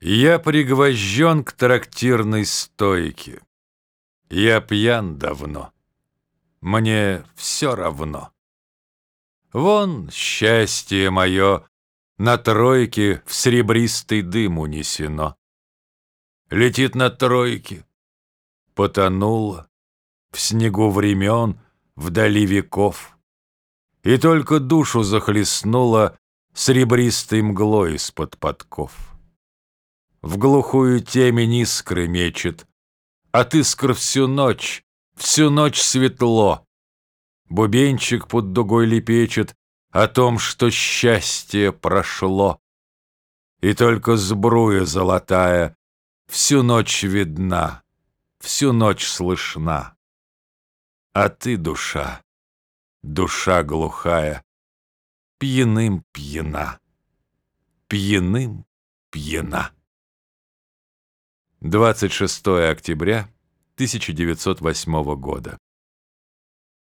Я пригвожден к трактирной стойке. Я пьян давно. Мне все равно. Вон счастье мое на тройке в серебристый дым унесено. Летит на тройке, потонуло в снегу времен, вдали веков. И только душу захлестнула серебристой мглой из-под подков. В глухую темень искры мечет. От искр всю ночь, всю ночь светло. Бубенчик под дугой лепечет О том, что счастье прошло. И только сбруя золотая Всю ночь видна, всю ночь слышна. А ты, душа, душа глухая, Пьяным пьяна, пьяным пьяна. 26 октября 1908 года.